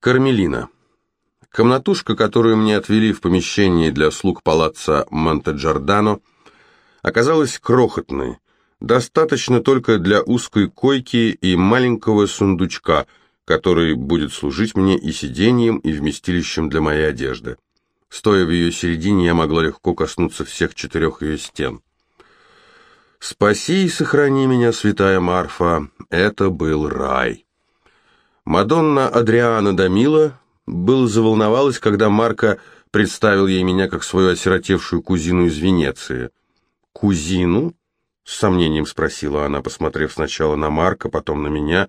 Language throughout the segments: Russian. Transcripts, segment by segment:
Кармелина. Комнатушка, которую мне отвели в помещении для слуг палаца Монте-Джордано, оказалась крохотной, достаточно только для узкой койки и маленького сундучка, который будет служить мне и сиденьем, и вместилищем для моей одежды. Стоя в ее середине, я могла легко коснуться всех четырех ее стен. «Спаси и сохрани меня, святая Марфа, это был рай». Мадонна Адриана Дамила было заволновалась, когда Марко представил ей меня как свою осиротевшую кузину из Венеции. «Кузину?» — с сомнением спросила она, посмотрев сначала на Марка, потом на меня,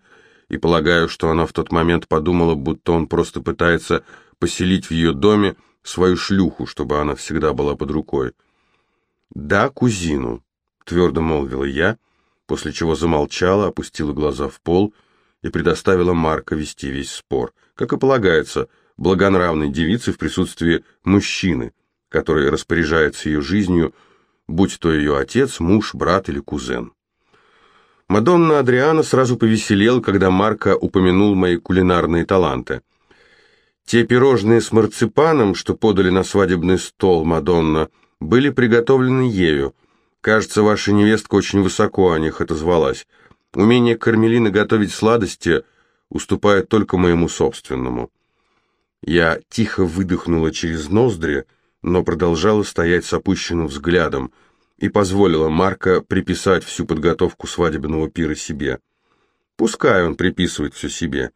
и полагаю, что она в тот момент подумала, будто он просто пытается поселить в ее доме свою шлюху, чтобы она всегда была под рукой. «Да, кузину», — твердо молвила я, после чего замолчала, опустила глаза в пол и предоставила Марка вести весь спор — как и полагается, благонравной девице в присутствии мужчины, который распоряжается ее жизнью, будь то ее отец, муж, брат или кузен. Мадонна Адриана сразу повеселела, когда Марко упомянул мои кулинарные таланты. Те пирожные с марципаном, что подали на свадебный стол Мадонна, были приготовлены ею. Кажется, ваша невестка очень высоко о них отозвалась. Умение Кармелины готовить сладости – уступает только моему собственному. Я тихо выдохнула через ноздри, но продолжала стоять с опущенным взглядом и позволила Марка приписать всю подготовку свадебного пира себе. Пускай он приписывает все себе.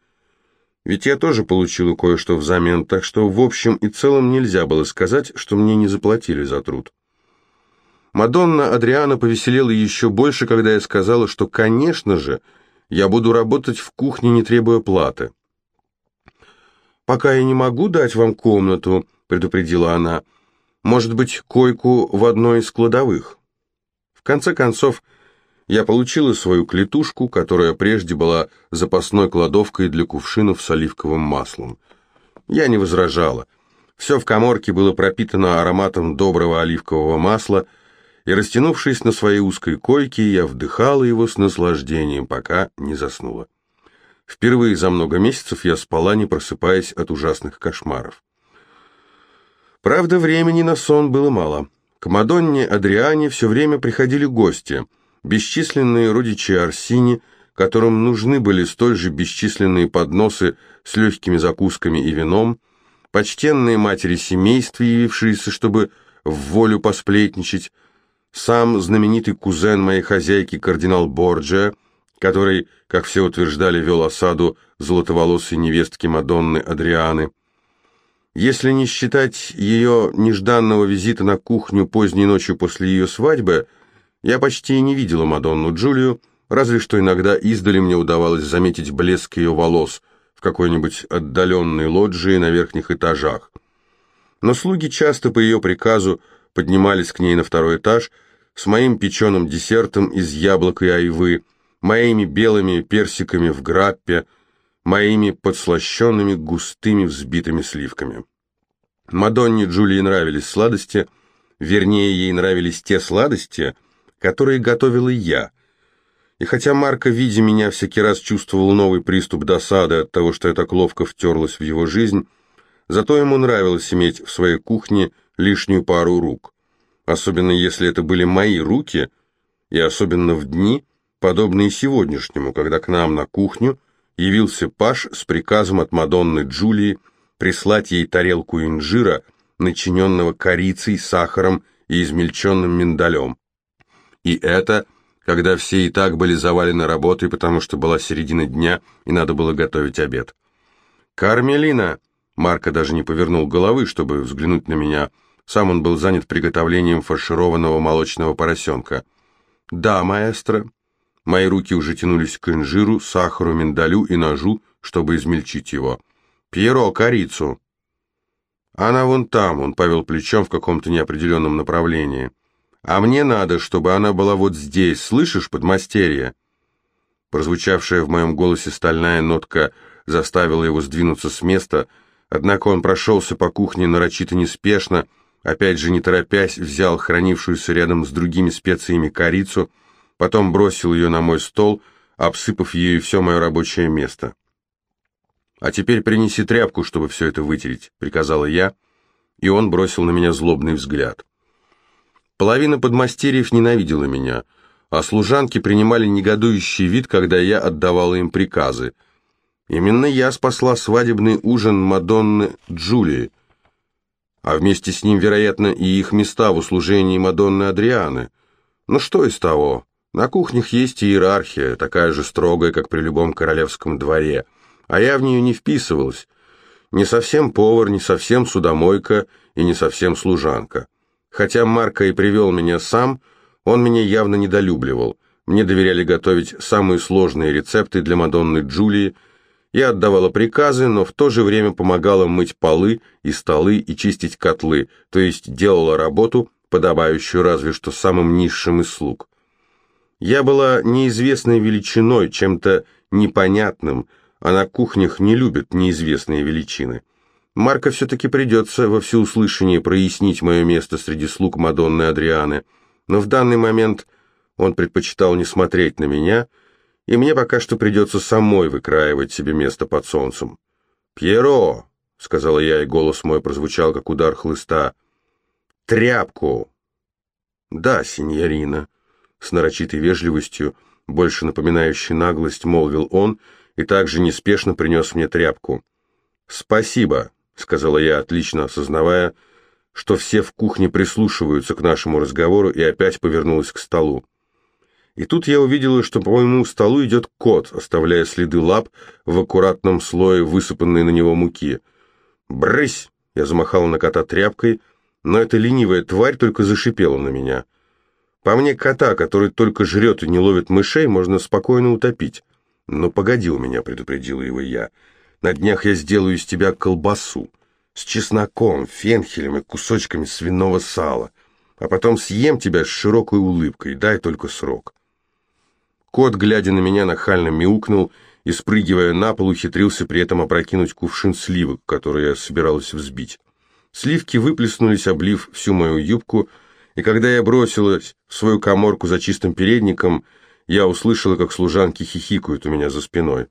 Ведь я тоже получила кое-что взамен, так что в общем и целом нельзя было сказать, что мне не заплатили за труд. Мадонна Адриана повеселела еще больше, когда я сказала, что, конечно же, я буду работать в кухне, не требуя платы. «Пока я не могу дать вам комнату», — предупредила она. «Может быть, койку в одной из кладовых». В конце концов, я получила свою клетушку, которая прежде была запасной кладовкой для кувшинов с оливковым маслом. Я не возражала. Все в коморке было пропитано ароматом доброго оливкового масла — и, растянувшись на своей узкой койке, я вдыхала его с наслаждением, пока не заснула. Впервые за много месяцев я спала, не просыпаясь от ужасных кошмаров. Правда, времени на сон было мало. К Мадонне Адриане все время приходили гости, бесчисленные родичи Арсини, которым нужны были столь же бесчисленные подносы с легкими закусками и вином, почтенные матери семейств, явившиеся, чтобы в волю посплетничать, сам знаменитый кузен моей хозяйки, кардинал Борджиа, который, как все утверждали, вел осаду золотоволосой невестки Мадонны Адрианы. Если не считать ее нежданного визита на кухню поздней ночью после ее свадьбы, я почти не видела Мадонну Джулию, разве что иногда издали мне удавалось заметить блеск ее волос в какой-нибудь отдаленной лоджии на верхних этажах. Но слуги часто по ее приказу поднимались к ней на второй этаж с моим печеным десертом из яблок и айвы, моими белыми персиками в граппе, моими подслащенными густыми взбитыми сливками. Мадонне Джулии нравились сладости, вернее, ей нравились те сладости, которые готовила я. И хотя Марко, видя меня, всякий раз чувствовал новый приступ досады от того, что я так ловко втерлась в его жизнь, зато ему нравилось иметь в своей кухне лишнюю пару рук. Особенно если это были мои руки, и особенно в дни, подобные сегодняшнему, когда к нам на кухню явился Паш с приказом от Мадонны Джулии прислать ей тарелку инжира, начиненного корицей, сахаром и измельченным миндалем. И это, когда все и так были завалены работой, потому что была середина дня и надо было готовить обед. «Кармелина!» Марко даже не повернул головы, чтобы взглянуть на меня. Сам он был занят приготовлением фаршированного молочного поросенка. «Да, маэстро». Мои руки уже тянулись к инжиру, сахару, миндалю и ножу, чтобы измельчить его. «Пьеро, корицу!» «Она вон там», — он повел плечом в каком-то неопределенном направлении. «А мне надо, чтобы она была вот здесь, слышишь, подмастерье?» Прозвучавшая в моем голосе стальная нотка заставила его сдвинуться с места — Однако он прошелся по кухне нарочито неспешно, опять же не торопясь, взял хранившуюся рядом с другими специями корицу, потом бросил ее на мой стол, обсыпав ею все мое рабочее место. «А теперь принеси тряпку, чтобы все это вытереть», — приказала я, и он бросил на меня злобный взгляд. Половина подмастерьев ненавидела меня, а служанки принимали негодующий вид, когда я отдавала им приказы. Именно я спасла свадебный ужин Мадонны Джулии, а вместе с ним, вероятно, и их места в услужении Мадонны Адрианы. Но что из того? На кухнях есть иерархия, такая же строгая, как при любом королевском дворе — а я в нее не вписывалась. Не совсем повар, не совсем судомойка и не совсем служанка. Хотя Марко и привел меня сам, он меня явно недолюбливал. Мне доверяли готовить самые сложные рецепты для Мадонны Джулии. Я отдавала приказы, но в то же время помогала мыть полы и столы и чистить котлы, то есть делала работу, подобающую разве что самым низшим из слуг. Я была неизвестной величиной, чем-то непонятным, а на кухнях не любят неизвестные величины. Марко все-таки придется во всеуслышание прояснить мое место среди слуг Мадонны Адрианы, но в данный момент он предпочитал не смотреть на меня, и мне пока что придется самой выкраивать себе место под солнцем. «Пьеро!» — сказала я, и голос мой прозвучал, как удар хлыста. «Тряпку!» «Да, сеньорина», — с нарочитой вежливостью, больше напоминающей наглость, молвил он — и также неспешно принес мне тряпку. «Спасибо», — сказала я, отлично осознавая, что все в кухне прислушиваются к нашему разговору, и опять повернулась к столу. И тут я увидела, что по моему столу идет кот, оставляя следы лап в аккуратном слое высыпанной на него муки. «Брысь!» — я замахала на кота тряпкой, но эта ленивая тварь только зашипела на меня. По мне, кота, который только жрет и не ловит мышей, можно спокойно утопить. «Ну, погоди у меня», — предупредила его я. «На днях я сделаю из тебя колбасу с чесноком, фенхелем и кусочками свиного сала, а потом съем тебя с широкой улыбкой, дай только срок». Кот, глядя на меня, нахально мяукнул и, спрыгивая на пол, ухитрился при этом опрокинуть кувшин сливок, который я собиралась взбить. Сливки выплеснулись, облив всю мою юбку, и когда я бросилась в свою коморку за чистым передником — я услышала, как служанки хихикают у меня за спиной.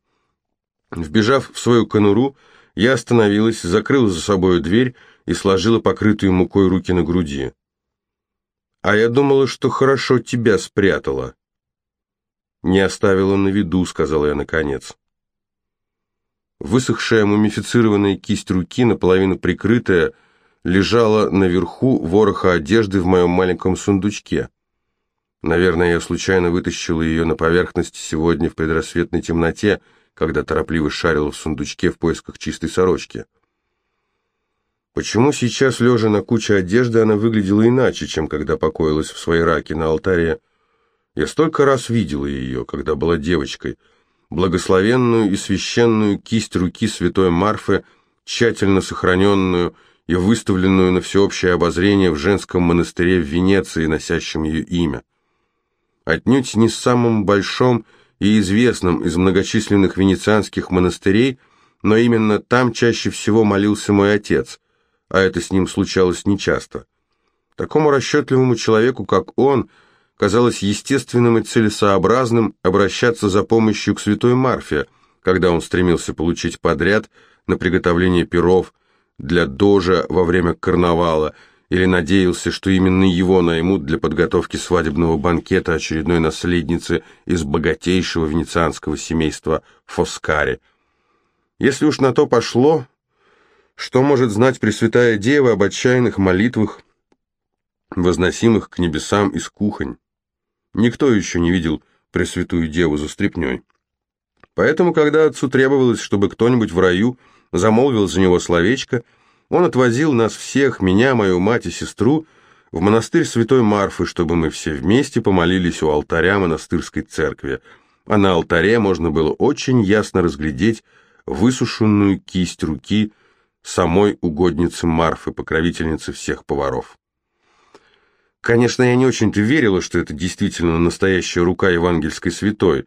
Вбежав в свою конуру, я остановилась, закрыла за собой дверь и сложила покрытую мукой руки на груди. «А я думала, что хорошо тебя спрятала». «Не оставила на виду», — сказала я наконец. Высохшая мумифицированная кисть руки, наполовину прикрытая, лежала наверху вороха одежды в моем маленьком сундучке. Наверное, я случайно вытащила ее на поверхность сегодня в предрассветной темноте, когда торопливо шарила в сундучке в поисках чистой сорочки. Почему сейчас, лежа на куче одежды, она выглядела иначе, чем когда покоилась в своей раке на алтаре? Я столько раз видела ее, когда была девочкой, благословенную и священную кисть руки святой Марфы, тщательно сохраненную и выставленную на всеобщее обозрение в женском монастыре в Венеции, носящем ее имя отнюдь не самым большом и известным из многочисленных венецианских монастырей, но именно там чаще всего молился мой отец, а это с ним случалось нечасто. Такому расчетливому человеку, как он, казалось естественным и целесообразным обращаться за помощью к святой Марфе, когда он стремился получить подряд на приготовление перов для дожа во время карнавала – или надеялся, что именно его наймут для подготовки свадебного банкета очередной наследницы из богатейшего венецианского семейства Фоскари. Если уж на то пошло, что может знать Пресвятая Дева об отчаянных молитвах, возносимых к небесам из кухонь? Никто еще не видел Пресвятую Деву за стряпней. Поэтому, когда отцу требовалось, чтобы кто-нибудь в раю замолвил за него словечко – он отвозил нас всех, меня, мою мать и сестру, в монастырь Святой Марфы, чтобы мы все вместе помолились у алтаря монастырской церкви, а на алтаре можно было очень ясно разглядеть высушенную кисть руки самой угодницы Марфы, покровительницы всех поваров. Конечно, я не очень-то верила, что это действительно настоящая рука евангельской святой.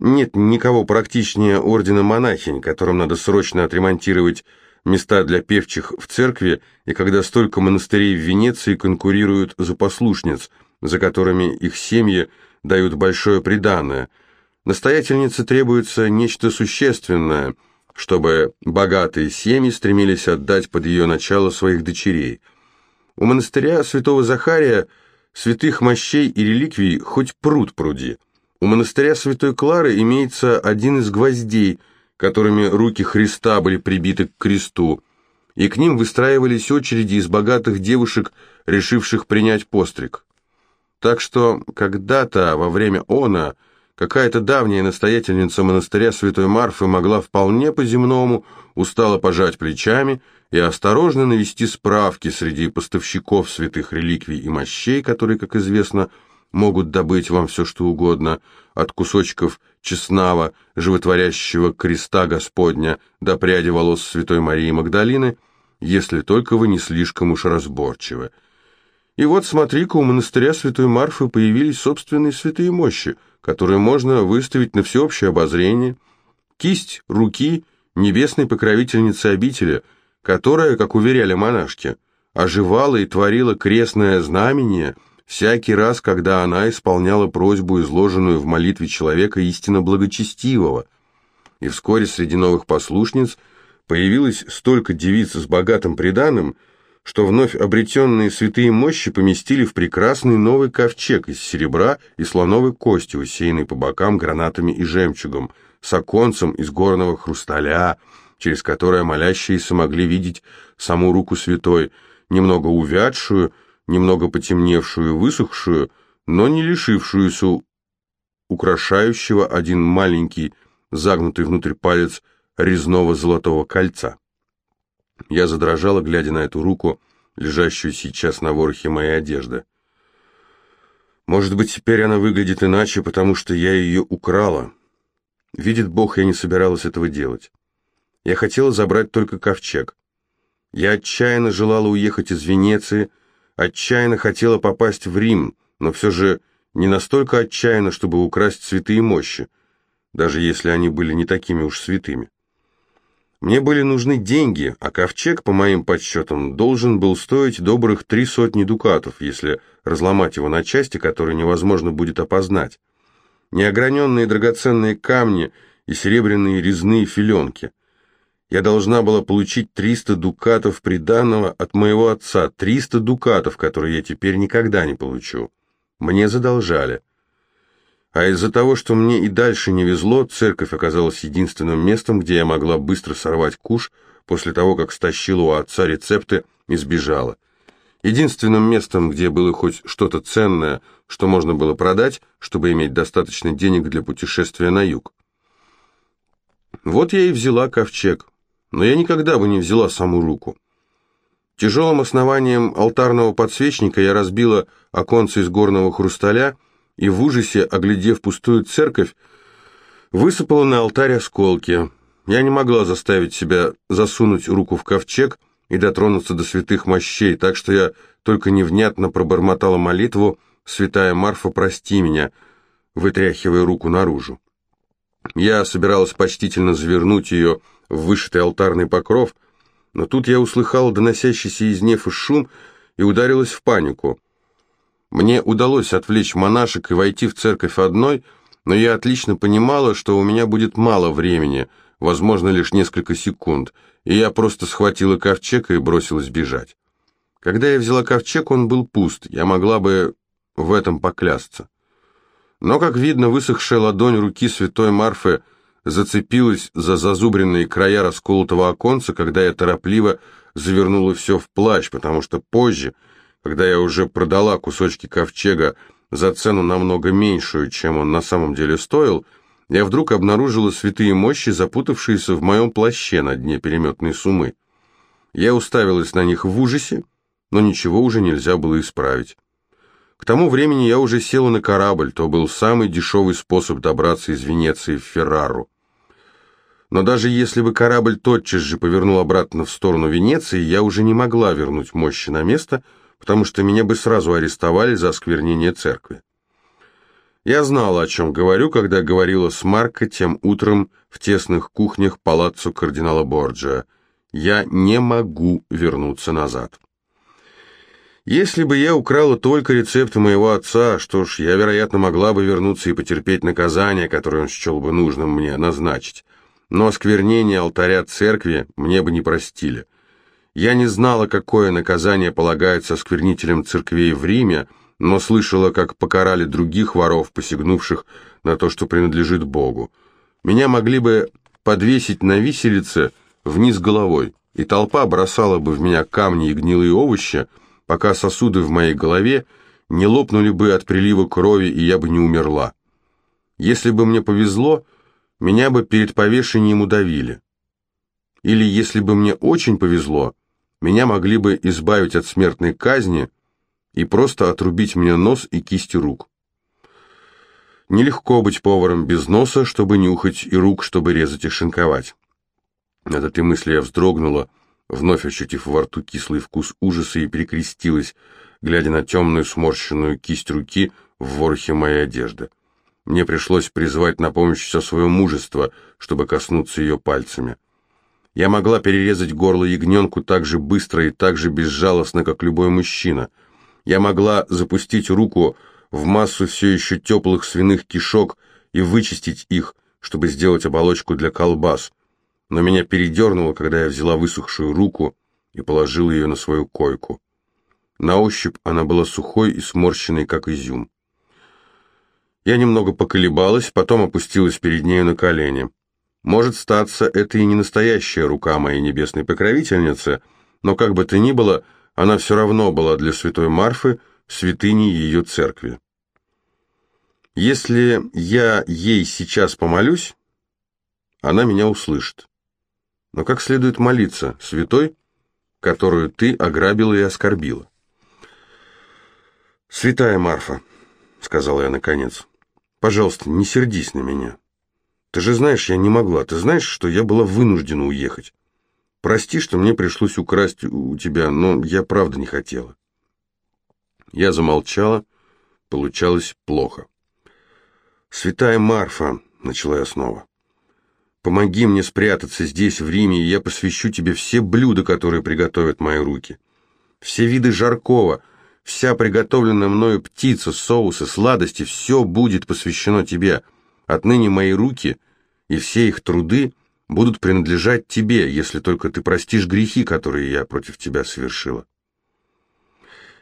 Нет никого практичнее ордена монахинь, которым надо срочно отремонтировать места для певчих в церкви, и когда столько монастырей в Венеции конкурируют за послушниц, за которыми их семьи дают большое приданое. Настоятельнице требуется нечто существенное, чтобы богатые семьи стремились отдать под ее начало своих дочерей. У монастыря святого Захария святых мощей и реликвий хоть пруд пруди. У монастыря святой Клары имеется один из гвоздей, которыми руки Христа были прибиты к кресту, и к ним выстраивались очереди из богатых девушек, решивших принять постриг. Так что когда-то во время она какая-то давняя настоятельница монастыря Святой Марфы могла вполне по-земному устало пожать плечами и осторожно навести справки среди поставщиков святых реликвий и мощей, которые, как известно, могут добыть вам все что угодно, от кусочков честного, животворящего креста Господня до пряди волос Святой Марии Магдалины, если только вы не слишком уж разборчивы. И вот, смотри-ка, у монастыря Святой Марфы появились собственные святые мощи, которые можно выставить на всеобщее обозрение. Кисть руки небесной покровительницы обители, которая, как уверяли монашки, оживала и творила крестное знамение всякий раз, когда она исполняла просьбу, изложенную в молитве человека истинно благочестивого. И вскоре среди новых послушниц появилось столько девиц с богатым приданым, что вновь обретенные святые мощи поместили в прекрасный новый ковчег из серебра и слоновой кости, усеянный по бокам гранатами и жемчугом, с оконцем из горного хрусталя, через которое молящиеся могли видеть саму руку святой, немного увядшую, немного потемневшую, высохшую, но не лишившуюся украшающего один маленький, загнутый внутрь палец резного золотого кольца. Я задрожала, глядя на эту руку, лежащую сейчас на ворохе моей одежды. Может быть, теперь она выглядит иначе, потому что я ее украла. Видит Бог, я не собиралась этого делать. Я хотела забрать только ковчег. Я отчаянно желала уехать из Венеции, отчаянно хотела попасть в Рим, но все же не настолько отчаянно, чтобы украсть святые мощи, даже если они были не такими уж святыми. Мне были нужны деньги, а ковчег, по моим подсчетам, должен был стоить добрых три сотни дукатов, если разломать его на части, которые невозможно будет опознать. Неограненные драгоценные камни и серебряные резные филенки. Я должна была получить 300 дукатов приданного от моего отца, 300 дукатов, которые я теперь никогда не получу. Мне задолжали. А из-за того, что мне и дальше не везло, церковь оказалась единственным местом, где я могла быстро сорвать куш после того, как стащила у отца рецепты и сбежала. Единственным местом, где было хоть что-то ценное, что можно было продать, чтобы иметь достаточно денег для путешествия на юг. Вот я и взяла ковчег, но я никогда бы не взяла саму руку. Тяжелым основанием алтарного подсвечника я разбила оконце из горного хрусталя и в ужасе, оглядев пустую церковь, высыпала на алтарь осколки. Я не могла заставить себя засунуть руку в ковчег и дотронуться до святых мощей, так что я только невнятно пробормотала молитву «Святая Марфа, прости меня», вытряхивая руку наружу. Я собиралась почтительно завернуть ее в вышитый алтарный покров, но тут я услыхала доносящийся из нефа шум и ударилась в панику. Мне удалось отвлечь монашек и войти в церковь одной, но я отлично понимала, что у меня будет мало времени, возможно, лишь несколько секунд, и я просто схватила ковчег и бросилась бежать. Когда я взяла ковчег, он был пуст, я могла бы в этом поклясться. Но, как видно, высохшая ладонь руки святой Марфы зацепилась за зазубренные края расколотого оконца, когда я торопливо завернула все в плащ, потому что позже когда я уже продала кусочки ковчега за цену намного меньшую, чем он на самом деле стоил, я вдруг обнаружила святые мощи, запутавшиеся в моем плаще на дне переметной сумы. Я уставилась на них в ужасе, но ничего уже нельзя было исправить. К тому времени я уже села на корабль, то был самый дешевый способ добраться из Венеции в Феррару. Но даже если бы корабль тотчас же повернул обратно в сторону Венеции, я уже не могла вернуть мощи на место – потому что меня бы сразу арестовали за осквернение церкви. Я знала, о чем говорю, когда говорила с Марко тем утром в тесных кухнях палаццо кардинала Борджиа. Я не могу вернуться назад. Если бы я украла только рецепты моего отца, что ж, я, вероятно, могла бы вернуться и потерпеть наказание, которое он счел бы нужным мне назначить. но осквернение алтаря церкви мне бы не простили. Я не знала, какое наказание полагается осквернителям церквей в Риме, но слышала, как покарали других воров, посягнувших на то, что принадлежит Богу. Меня могли бы подвесить на виселице вниз головой, и толпа бросала бы в меня камни и гнилые овощи, пока сосуды в моей голове не лопнули бы от прилива крови, и я бы не умерла. Если бы мне повезло, меня бы перед повешением удавили. Или, если бы мне очень повезло, меня могли бы избавить от смертной казни и просто отрубить мне нос и кисти рук. Нелегко быть поваром без носа, чтобы нюхать, и рук, чтобы резать и шинковать. От этой мысли я вздрогнула, вновь ощутив во рту кислый вкус ужаса и перекрестилась, глядя на темную сморщенную кисть руки в ворохе моей одежды. Мне пришлось призвать на помощь все свое мужество, чтобы коснуться ее пальцами. Я могла перерезать горло ягненку так же быстро и так же безжалостно, как любой мужчина. Я могла запустить руку в массу все еще теплых свиных кишок и вычистить их, чтобы сделать оболочку для колбас. Но меня передернуло, когда я взяла высохшую руку и положила ее на свою койку. На ощупь она была сухой и сморщенной, как изюм. Я немного поколебалась, потом опустилась перед нею на колени. Может статься, это и не настоящая рука моей небесной покровительницы, но как бы то ни было, она все равно была для святой Марфы святыней ее церкви. Если я ей сейчас помолюсь, она меня услышит. Но как следует молиться святой, которую ты ограбила и оскорбила? «Святая Марфа», — сказала я наконец, — «пожалуйста, не сердись на меня. Ты же знаешь, я не могла. Ты знаешь, что я была вынуждена уехать. Прости, что мне пришлось украсть у тебя, но я правда не хотела». Я замолчала, получалось плохо. «Святая Марфа», — начала я снова, — «помоги мне спрятаться здесь, в Риме, и я посвящу тебе все блюда, которые приготовят мои руки. Все виды жаркого, вся приготовленная мною птица, соусы, сладости, все будет посвящено тебе. Отныне мои руки и все их труды будут принадлежать тебе, если только ты простишь грехи, которые я против тебя совершила».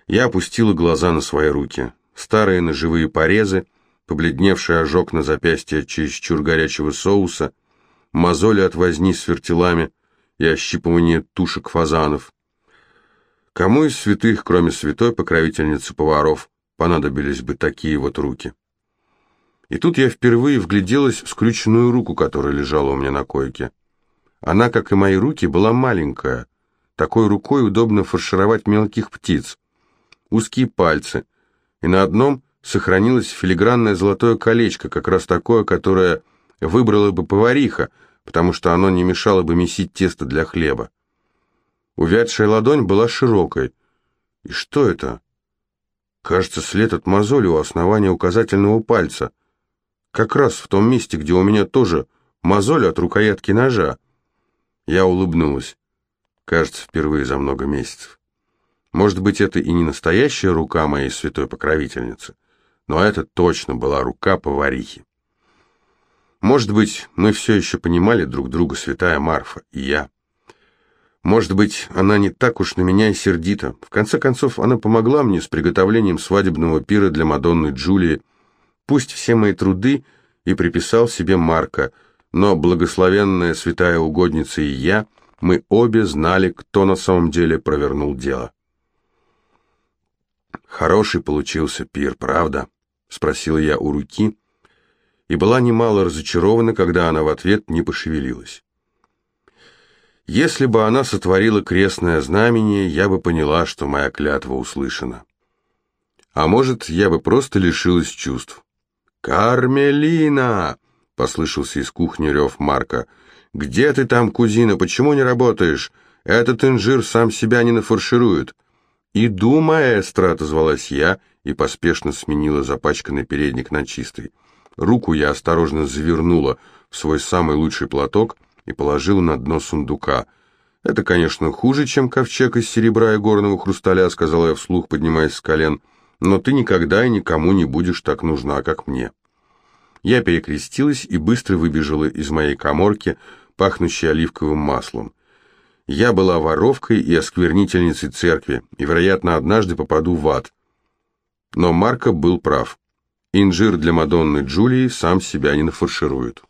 Я опустила глаза на свои руки. Старые ножевые порезы, побледневший ожог на запястье чересчур горячего соуса, мозоли от возни с вертелами и ощипывание тушек фазанов. Кому из святых, кроме святой покровительницы поваров, понадобились бы такие вот руки? И тут я впервые вгляделась в скрюченную руку, которая лежала у меня на койке. Она, как и мои руки, была маленькая. Такой рукой удобно фаршировать мелких птиц. Узкие пальцы, и на одном сохранилось филигранное золотое колечко, как раз такое, которое выбрала бы повариха, потому что оно не мешало бы месить тесто для хлеба. Увядшая ладонь была широкой. И что это? Кажется, след от мозоли у основания указательного пальца. Как раз в том месте, где у меня тоже мозоль от рукоятки ножа. Я улыбнулась. Кажется, впервые за много месяцев. Может быть, это и не настоящая рука моей святой покровительницы, но это точно была рука поварихи. Может быть, мы все еще понимали друг друга, святая Марфа и я. Может быть, она не так уж на меня и сердита. В конце концов, она помогла мне с приготовлением свадебного пира для Мадонны Джулии. Пусть все мои труды и приписал себе Марка, но благословенная святая угодница и я, мы обе знали, кто на самом деле провернул дело. Хороший получился пир, правда? — спросила я у руки, и была немало разочарована, когда она в ответ не пошевелилась. Если бы она сотворила крестное знамение, я бы поняла, что моя клятва услышана. А может, я бы просто лишилась чувств. «Кармелина!» — послышался из кухни рев Марка. «Где ты там, кузина? Почему не работаешь? Этот инжир сам себя не нафарширует». «Иду, маэстро!» — отозвалась я и поспешно сменила запачканный передник на чистый. Руку я осторожно завернула в свой самый лучший платок и положила на дно сундука. «Это, конечно, хуже, чем ковчег из серебра и горного хрусталя», — сказала я вслух, поднимаясь с колен, «но ты никогда и никому не будешь так нужна, как мне». Я перекрестилась и быстро выбежала из моей коморки, пахнущей оливковым маслом. Я была воровкой и осквернительницей церкви, и, вероятно, однажды попаду в ад. Но Марко был прав. Инжир для Мадонны Джулии сам себя не нафарширует.